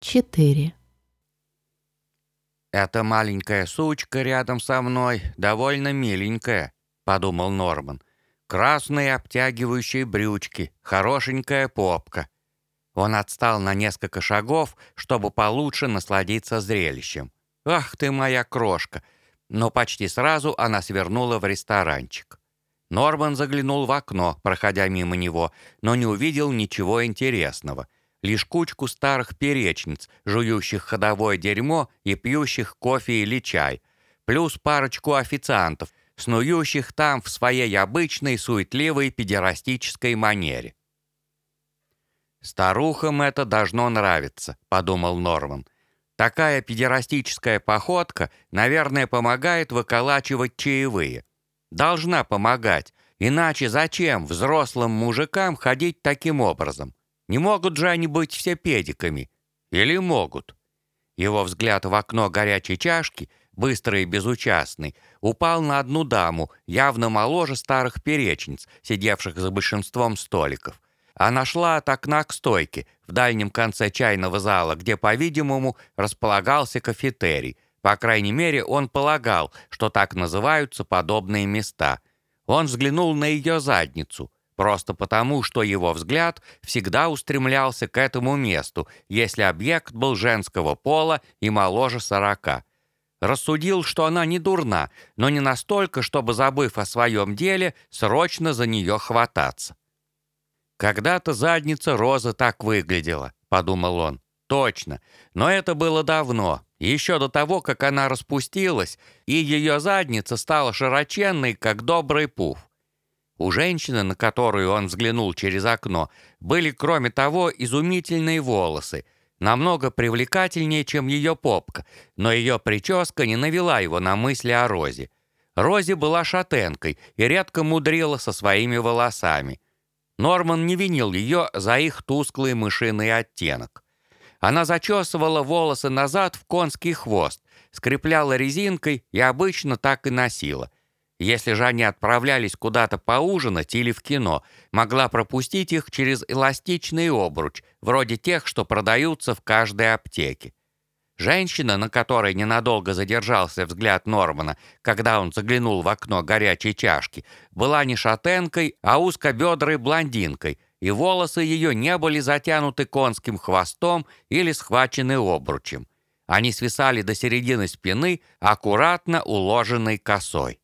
4. «Эта маленькая сучка рядом со мной довольно миленькая», — подумал Норман. «Красные обтягивающие брючки, хорошенькая попка». Он отстал на несколько шагов, чтобы получше насладиться зрелищем. «Ах ты моя крошка!» Но почти сразу она свернула в ресторанчик. Норман заглянул в окно, проходя мимо него, но не увидел ничего интересного — лишь кучку старых перечниц, жующих ходовое дерьмо и пьющих кофе или чай, плюс парочку официантов, снующих там в своей обычной суетливой педерастической манере. «Старухам это должно нравиться», — подумал Норман. «Такая педерастическая походка, наверное, помогает выколачивать чаевые. Должна помогать, иначе зачем взрослым мужикам ходить таким образом? Не могут же они быть все педиками? Или могут? Его взгляд в окно горячей чашки, быстрый и безучастный, упал на одну даму, явно моложе старых перечниц, сидевших за большинством столиков. Она шла от окна к стойке, в дальнем конце чайного зала, где, по-видимому, располагался кафетерий. По крайней мере, он полагал, что так называются подобные места. Он взглянул на ее задницу. Просто потому, что его взгляд всегда устремлялся к этому месту, если объект был женского пола и моложе сорока. Рассудил, что она не дурна, но не настолько, чтобы, забыв о своем деле, срочно за нее хвататься. «Когда-то задница Розы так выглядела», — подумал он. «Точно. Но это было давно, еще до того, как она распустилась, и ее задница стала широченной, как добрый пуф. У женщины, на которую он взглянул через окно, были, кроме того, изумительные волосы, намного привлекательнее, чем ее попка, но ее прическа не навела его на мысли о Розе. Рози была шатенкой и редко мудрила со своими волосами. Норман не винил ее за их тусклый мышиный оттенок. Она зачесывала волосы назад в конский хвост, скрепляла резинкой и обычно так и носила. Если же они отправлялись куда-то поужинать или в кино, могла пропустить их через эластичный обруч, вроде тех, что продаются в каждой аптеке. Женщина, на которой ненадолго задержался взгляд Нормана, когда он заглянул в окно горячей чашки, была не шатенкой, а узкобедрой блондинкой, и волосы ее не были затянуты конским хвостом или схвачены обручем. Они свисали до середины спины, аккуратно уложенной косой.